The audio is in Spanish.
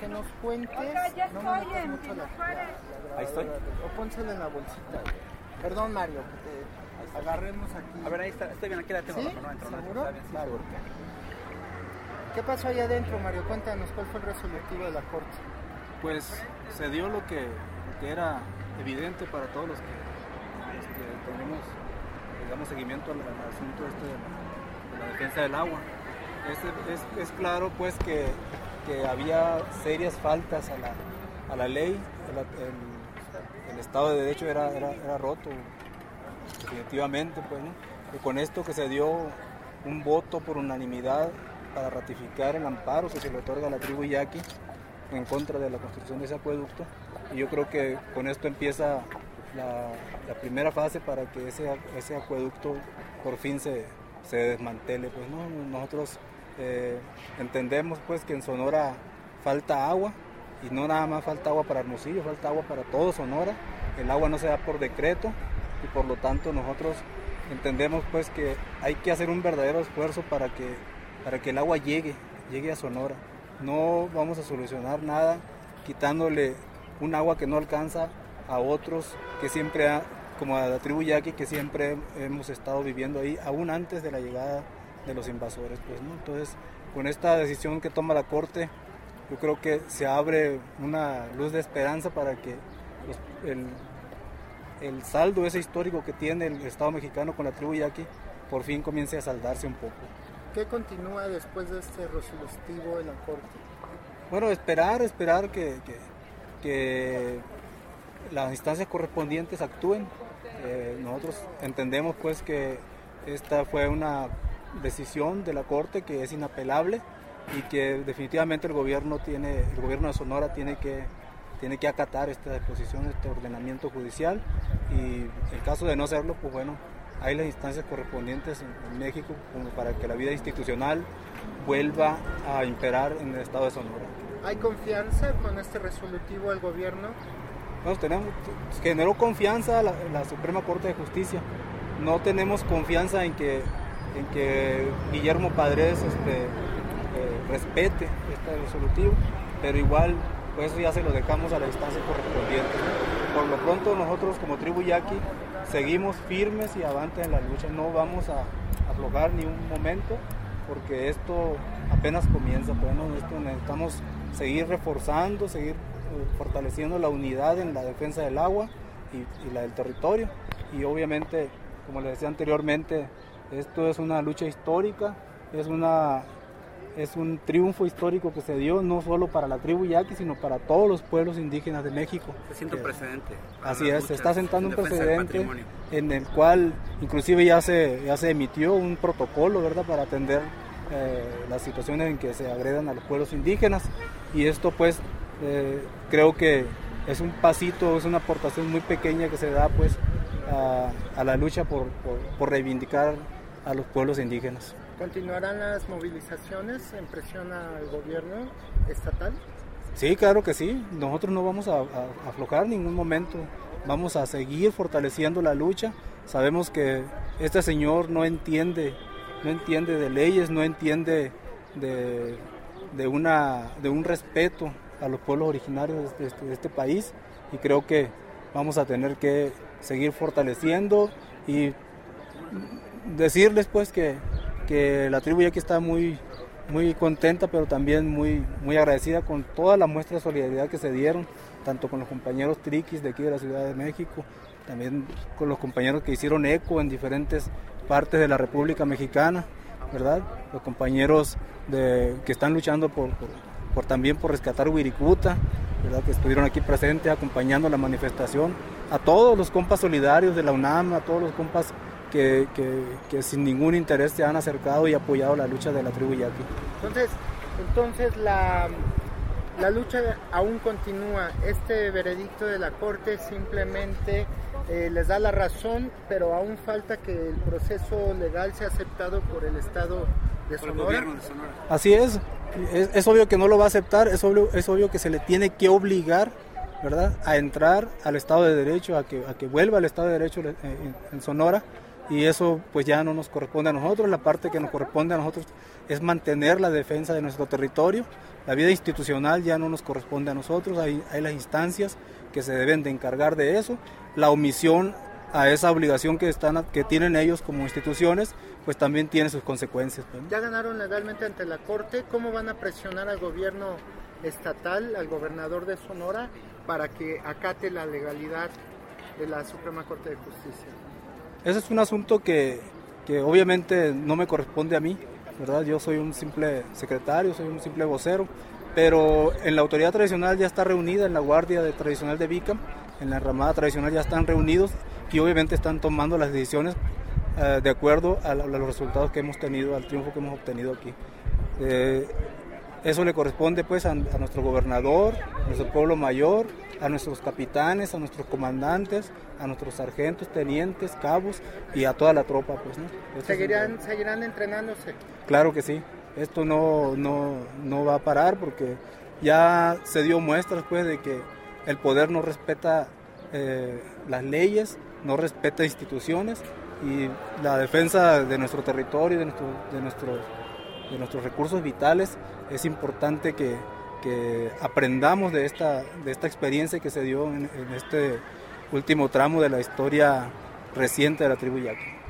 que nos cuentes. ya no me estoy metas en mucho la, la- la Ahí estoy. O pónsela en la bolsita. Perdón, Mario, que te agarremos aquí. A ver, ahí está, estoy bien, aquí la tengo ¿Sí? no entro, no ¿Seguro? está bien, sí. ¿Qué pasó allá adentro, Mario? Cuéntanos, ¿cuál fue el resolutivo de la corte? Pues se dio lo que, lo que era evidente para todos los que, los que tenemos, digamos, seguimiento al, al asunto este de, la, de la defensa del agua. Es, es- es claro pues que, que había serias faltas a la, a la ley, el, Estado de Derecho era, era, era roto, definitivamente, pues, ¿no? Y con esto que se dio un voto por unanimidad para ratificar el amparo que se le otorga a la tribu yaqui en contra de la construcción de ese acueducto. Y yo creo que con esto empieza la, la primera fase para que ese, ese acueducto por fin se, se desmantele. Pues, ¿no? Nosotros eh, entendemos pues, que en Sonora falta agua y no nada más falta agua para Hermosillo, falta agua para todo Sonora. El agua no se da por decreto y por lo tanto nosotros entendemos pues que hay que hacer un verdadero esfuerzo para que, para que el agua llegue, llegue a Sonora. No vamos a solucionar nada quitándole un agua que no alcanza a otros que siempre, como a la tribu yaqui, que siempre hemos estado viviendo ahí, aún antes de la llegada de los invasores. Pues, ¿no? Entonces, con esta decisión que toma la Corte, yo creo que se abre una luz de esperanza para que los- el, el saldo ese histórico que tiene el Estado mexicano con la tribu yaqui por fin comience a saldarse un poco. ¿Qué continúa después de este resolutivo de la corte? Bueno, esperar, esperar que, que- que las instancias correspondientes actúen. Eh, nosotros entendemos pues que esta fue una decisión de la Corte que es inapelable y que definitivamente el gobierno tiene, el gobierno de Sonora tiene que, tiene que acatar esta disposición, este ordenamiento judicial y en caso de no hacerlo, pues bueno, hay las instancias correspondientes en, México como para que la vida institucional vuelva a imperar en el estado de Sonora. ¿Hay confianza con este resolutivo del gobierno? Nos tenemos, generó confianza la, la Suprema Corte de Justicia. No tenemos confianza en que, en que Guillermo Padres este, eh, respete este resolutivo, pero igual pues eso ya se lo dejamos a las instancias correspondientes. Por lo pronto nosotros como tribu yaqui seguimos firmes y avantes en la lucha, no vamos a aflojar ni un momento porque esto apenas comienza, pues, ¿no? Esto necesitamos seguir reforzando, seguir eh, fortaleciendo la unidad en la defensa del agua y, y la del territorio. Y obviamente, como les decía anteriormente, esto es una lucha histórica, es, una, es un triunfo histórico que se dio no solo para la tribu yaqui, sino para todos los pueblos indígenas de México. Se siente un precedente. Así es, se está sentando en un precedente en el cual inclusive ya se, ya se emitió un protocolo ¿verdad? para atender eh, las situaciones en que se agredan a los pueblos indígenas y esto pues eh, creo que es un pasito, es una aportación muy pequeña que se da pues a, a la lucha por, por- por reivindicar a los pueblos indígenas. ¿Continuarán las movilizaciones en presión al gobierno estatal? Sí, claro que sí. Nosotros no vamos a, a- aflojar en ningún momento. Vamos a seguir fortaleciendo la lucha. Sabemos que este señor no entiende, no entiende de leyes, no entiende de, de una, de un respeto a los pueblos originarios de este, de este país y creo que vamos a tener que seguir fortaleciendo y decirles pues que, que la tribu yaqui está muy, muy contenta, pero también muy, muy agradecida con toda la muestra de solidaridad que se dieron, tanto con los compañeros triquis de aquí de la Ciudad de México, también con los compañeros que hicieron eco en diferentes partes de la República Mexicana, ¿verdad? Los compañeros de, que están luchando por, por, por también por rescatar Wirikuta, ¿verdad? Que estuvieron aquí presentes acompañando la manifestación, a todos los compas solidarios de la UNAM, a todos los compas que, que, que sin ningún interés se han acercado y apoyado la lucha de la tribu yaqui. Entonces, entonces la, la lucha aún continúa. Este veredicto de la Corte simplemente eh, les da la razón, pero aún falta que el proceso legal sea aceptado por el Estado de Por el Sonora. gobierno de Sonora. Así es. es, es obvio que no lo va a aceptar, es obvio, es obvio que se le tiene que obligar, ¿verdad?, a entrar al Estado de Derecho, a que, a que vuelva al Estado de Derecho en, en Sonora, y eso pues ya no nos corresponde a nosotros, la parte que nos corresponde a nosotros es mantener la defensa de nuestro territorio, la vida institucional ya no nos corresponde a nosotros, hay, hay las instancias que se deben de encargar de eso, la omisión a esa obligación que, están, que tienen ellos como instituciones, pues también tiene sus consecuencias. Ya ganaron legalmente ante la Corte, ¿cómo van a presionar al gobierno estatal, al gobernador de Sonora, para que acate la legalidad de la Suprema Corte de Justicia? Ese es un asunto que, que obviamente no me corresponde a mí, ¿verdad? Yo soy un simple secretario, soy un simple vocero, pero en la autoridad tradicional ya está reunida, en la guardia de, tradicional de Vicam, en la ramada tradicional ya están reunidos y obviamente están tomando las decisiones eh, de acuerdo a, los resultados que hemos tenido, al triunfo que hemos obtenido aquí. Eh, eso le corresponde pues a, nuestro gobernador, a nuestro pueblo mayor, a nuestros capitanes, a nuestros comandantes, a nuestros sargentos, tenientes, cabos y a toda la tropa. Pues, ¿Seguirán, ¿Seguirán entrenándose? Claro que sí. Esto no, no, no, va a parar porque ya se dio muestras pues de que el poder no respeta eh, las leyes, no respeta instituciones y la defensa de nuestro territorio, de, nuestro, de, nuestro, de nuestros recursos vitales es importante que, aprendamos de esta, de esta experiencia que se dio en, en, este último tramo de la historia reciente de la tribu Yaqui.